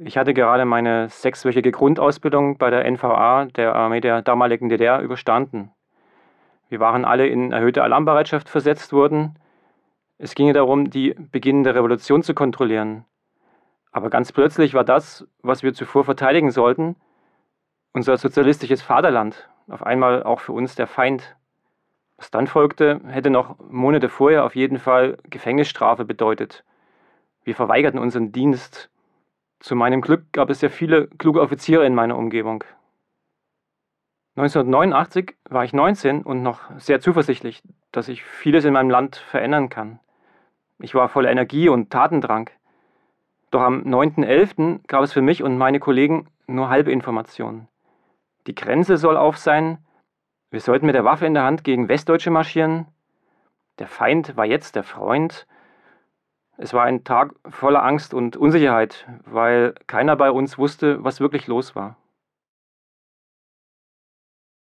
Ich hatte gerade meine sechswöchige Grundausbildung bei der NVA, der Armee der damaligen DDR, überstanden. Wir waren alle in erhöhte Alarmbereitschaft versetzt worden. Es ging darum, die beginnende Revolution zu kontrollieren. Aber ganz plötzlich war das, was wir zuvor verteidigen sollten, unser sozialistisches Vaterland, auf einmal auch für uns der Feind. Was dann folgte, hätte noch Monate vorher auf jeden Fall Gefängnisstrafe bedeutet. Wir verweigerten unseren Dienst zu meinem Glück gab es sehr viele kluge Offiziere in meiner Umgebung. 1989 war ich 19 und noch sehr zuversichtlich, dass ich vieles in meinem Land verändern kann. Ich war voller Energie und Tatendrang. Doch am 9.11. gab es für mich und meine Kollegen nur halbe Informationen. Die Grenze soll auf sein, wir sollten mit der Waffe in der Hand gegen Westdeutsche marschieren, der Feind war jetzt der Freund es war ein Tag voller Angst und Unsicherheit, weil keiner bei uns wusste, was wirklich los war.